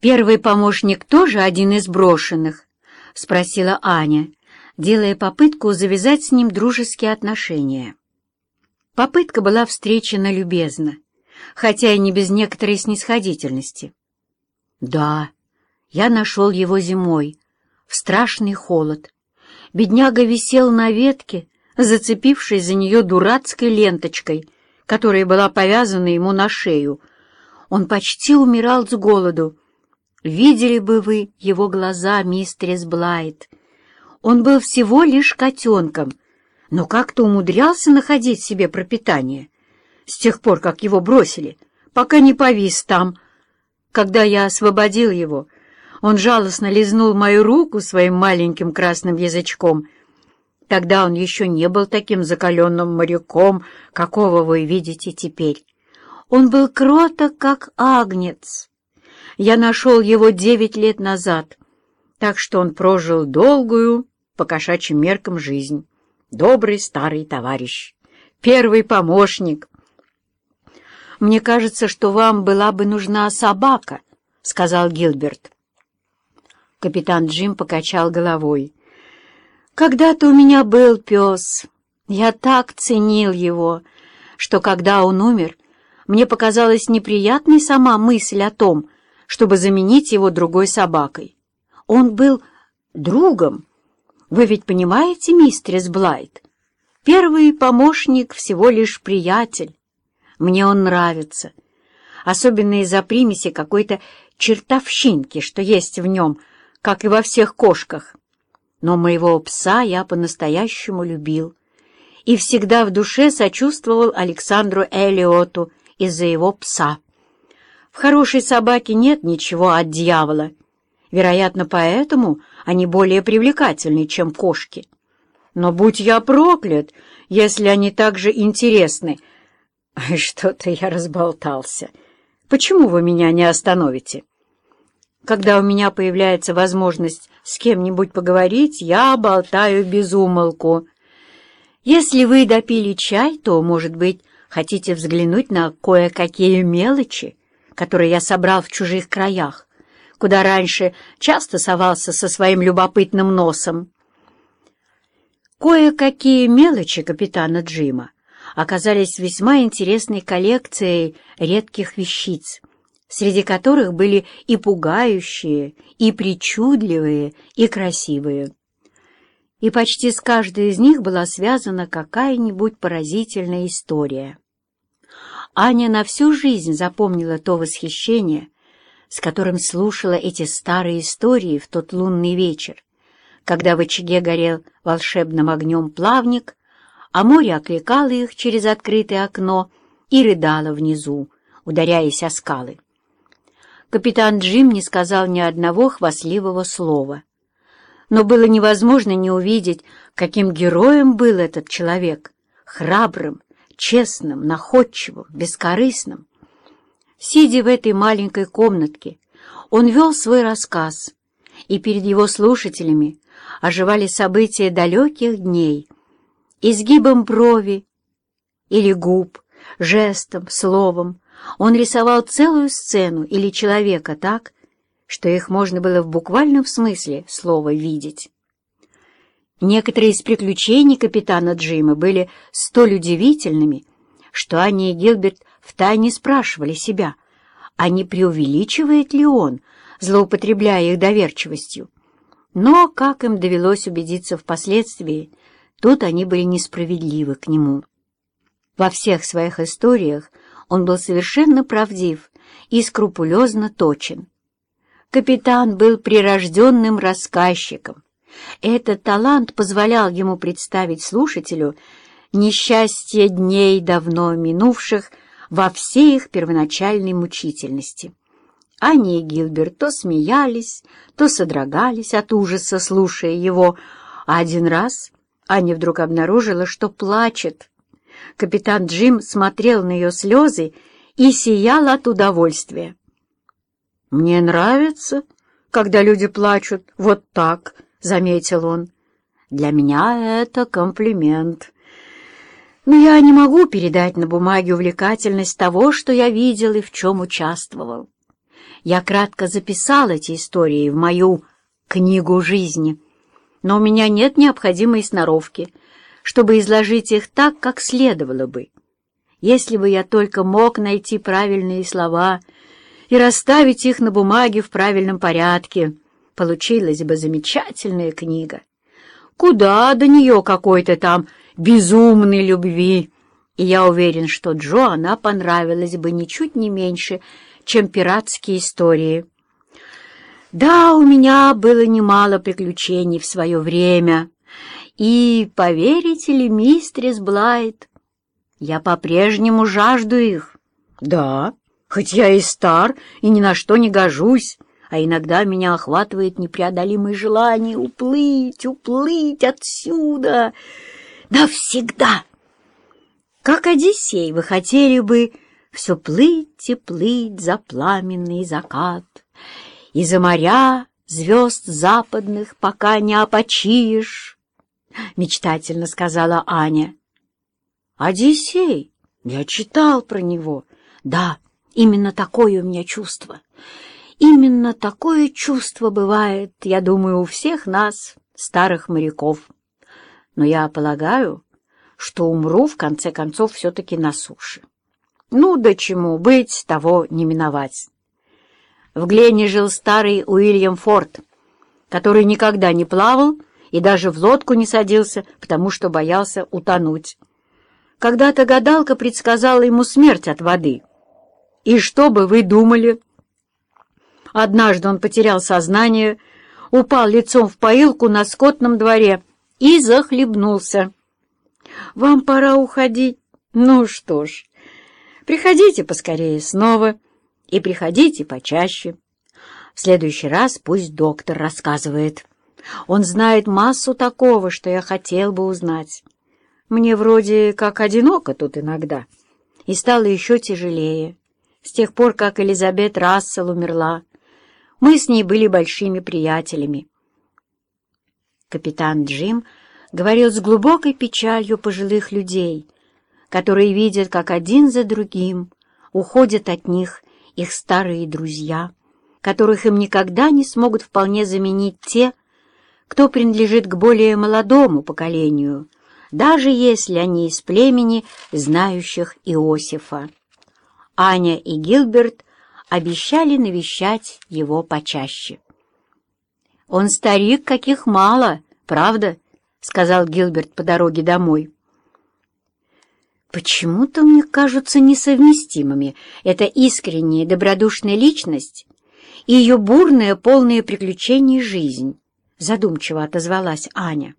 «Первый помощник тоже один из брошенных?» — спросила Аня, делая попытку завязать с ним дружеские отношения. Попытка была встречена любезно, хотя и не без некоторой снисходительности. «Да, я нашел его зимой, в страшный холод. Бедняга висел на ветке, зацепившись за нее дурацкой ленточкой, которая была повязана ему на шею. Он почти умирал с голоду. Видели бы вы его глаза, мистерис Блайт. Он был всего лишь котенком, но как-то умудрялся находить себе пропитание. С тех пор, как его бросили, пока не повис там. Когда я освободил его, он жалостно лизнул мою руку своим маленьким красным язычком. Тогда он еще не был таким закаленным моряком, какого вы видите теперь. Он был кроток, как агнец. Я нашел его девять лет назад, так что он прожил долгую, по кошачьим меркам, жизнь. Добрый старый товарищ, первый помощник. «Мне кажется, что вам была бы нужна собака», — сказал Гилберт. Капитан Джим покачал головой. «Когда-то у меня был пес. Я так ценил его, что когда он умер, мне показалась неприятной сама мысль о том, чтобы заменить его другой собакой. Он был другом. Вы ведь понимаете, мистерис Блайт? Первый помощник всего лишь приятель. Мне он нравится, особенно из-за примеси какой-то чертовщинки, что есть в нем — как и во всех кошках. Но моего пса я по-настоящему любил и всегда в душе сочувствовал Александру Элиоту из-за его пса. В хорошей собаке нет ничего от дьявола. Вероятно, поэтому они более привлекательны, чем кошки. Но будь я проклят, если они так же интересны. Что-то я разболтался. Почему вы меня не остановите? Когда у меня появляется возможность с кем-нибудь поговорить, я болтаю без умолку. Если вы допили чай, то, может быть, хотите взглянуть на кое-какие мелочи, которые я собрал в чужих краях, куда раньше часто совался со своим любопытным носом. Кое-какие мелочи капитана Джима оказались весьма интересной коллекцией редких вещиц, среди которых были и пугающие, и причудливые, и красивые. И почти с каждой из них была связана какая-нибудь поразительная история. Аня на всю жизнь запомнила то восхищение, с которым слушала эти старые истории в тот лунный вечер, когда в очаге горел волшебным огнем плавник, а море окликало их через открытое окно и рыдало внизу, ударяясь о скалы капитан Джим не сказал ни одного хвастливого слова. Но было невозможно не увидеть, каким героем был этот человек, храбрым, честным, находчивым, бескорыстным. Сидя в этой маленькой комнатке, он вел свой рассказ, и перед его слушателями оживали события далеких дней, изгибом брови или губ, жестом, словом, он рисовал целую сцену или человека так, что их можно было в буквальном смысле слова видеть. Некоторые из приключений капитана Джима были столь удивительными, что Аня и Гилберт втайне спрашивали себя, а не преувеличивает ли он, злоупотребляя их доверчивостью. Но, как им довелось убедиться впоследствии, тут они были несправедливы к нему. Во всех своих историях он был совершенно правдив и скрупулезно точен. Капитан был прирожденным рассказчиком. Этот талант позволял ему представить слушателю несчастье дней давно минувших во всей их первоначальной мучительности. Аня и Гилберт то смеялись, то содрогались от ужаса, слушая его, а один раз Аня вдруг обнаружила, что плачет. Капитан Джим смотрел на ее слезы и сиял от удовольствия. «Мне нравится, когда люди плачут вот так», — заметил он. «Для меня это комплимент. Но я не могу передать на бумаге увлекательность того, что я видел и в чем участвовал. Я кратко записал эти истории в мою книгу жизни, но у меня нет необходимой сноровки, чтобы изложить их так, как следовало бы. Если бы я только мог найти правильные слова и расставить их на бумаге в правильном порядке, получилась бы замечательная книга. Куда до нее какой-то там безумной любви? И я уверен, что Джо она понравилась бы ничуть не меньше, чем пиратские истории. Да, у меня было немало приключений в свое время. И, поверите ли, мистерис Блайт, я по-прежнему жажду их. Да, хоть я и стар, и ни на что не гожусь, а иногда меня охватывает непреодолимое желание уплыть, уплыть отсюда навсегда. Как Одиссей, вы хотели бы все плыть и плыть за пламенный закат, И за моря звезд западных, пока не опочишь, — мечтательно сказала Аня. «Одиссей! Я читал про него. Да, именно такое у меня чувство. Именно такое чувство бывает, я думаю, у всех нас, старых моряков. Но я полагаю, что умру, в конце концов, все-таки на суше. Ну, да чему быть, того не миновать. В Глене жил старый Уильям Форд, который никогда не плавал и даже в лодку не садился, потому что боялся утонуть. Когда-то гадалка предсказала ему смерть от воды. И что бы вы думали? Однажды он потерял сознание, упал лицом в поилку на скотном дворе и захлебнулся. «Вам пора уходить. Ну что ж, Приходите поскорее снова и приходите почаще. В следующий раз пусть доктор рассказывает. Он знает массу такого, что я хотел бы узнать. Мне вроде как одиноко тут иногда. И стало еще тяжелее. С тех пор, как Элизабет Рассел умерла, мы с ней были большими приятелями. Капитан Джим говорил с глубокой печалью пожилых людей — которые видят, как один за другим уходят от них их старые друзья, которых им никогда не смогут вполне заменить те, кто принадлежит к более молодому поколению, даже если они из племени, знающих Иосифа. Аня и Гилберт обещали навещать его почаще. «Он старик, каких мало, правда?» — сказал Гилберт по дороге домой. Почему-то мне кажутся несовместимыми эта искренняя добродушная личность и ее бурная, полная приключений жизнь, задумчиво отозвалась Аня.